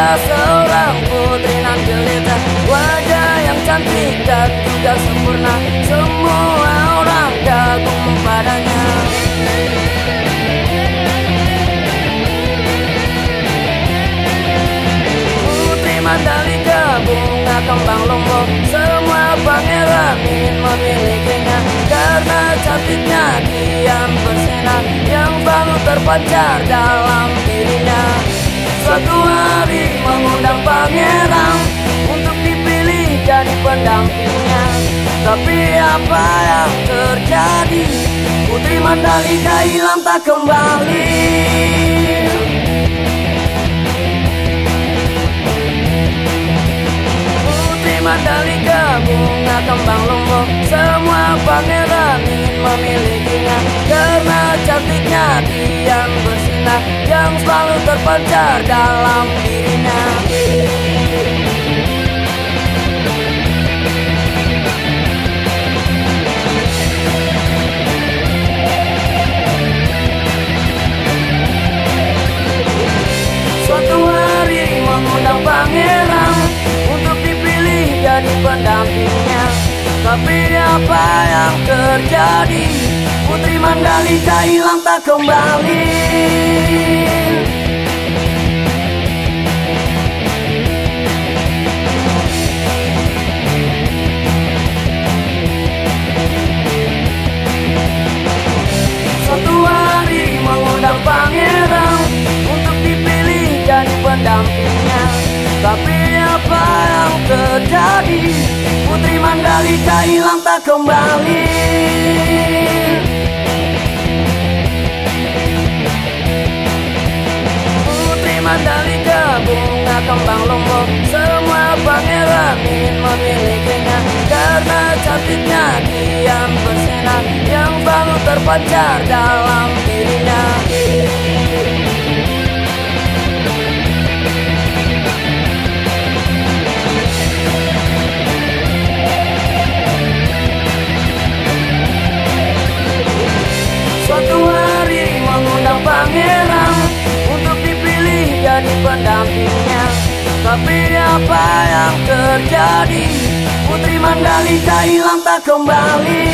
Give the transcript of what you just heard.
Seorang putri nan jelita Wajah yang cantik dan juga sempurna. Semua orang kagum padanya. Putri Mandalika bunga kembang lombok. Semua pangeran ingin memilikinya. Karena cantiknya kian bersinar Yang selalu terpancar dalam dirinya. Suatu hari Tapi apa yang terjadi? Putri Mandalika hilang tak kembali. Putri Mandalika bunga kembang lombok Semua pangeran ingin memilikinya. Karena cantiknya kian bersinar Yang selalu terpancar dalam dirinya Suatu hari mengundang pangeran Untuk dipilih jadi pendampingnya. Tapi apa yang terjadi? Putri Mandalika hilang tak kembali pendampingnya Tapi apa yang terjadi? Putri Mandalika hilang tak kembali. Putri Mandalika bunga kembang lombok. Semua pangeran ingin memilikinya. Karena cantiknya kian bersinar. Yang selalu terpancar dalam Suatu hari mengundang pangeran Untuk dipilih jadi pendampingnya. Tapi apa yang terjadi? Putri Mandalika hilang tak kembali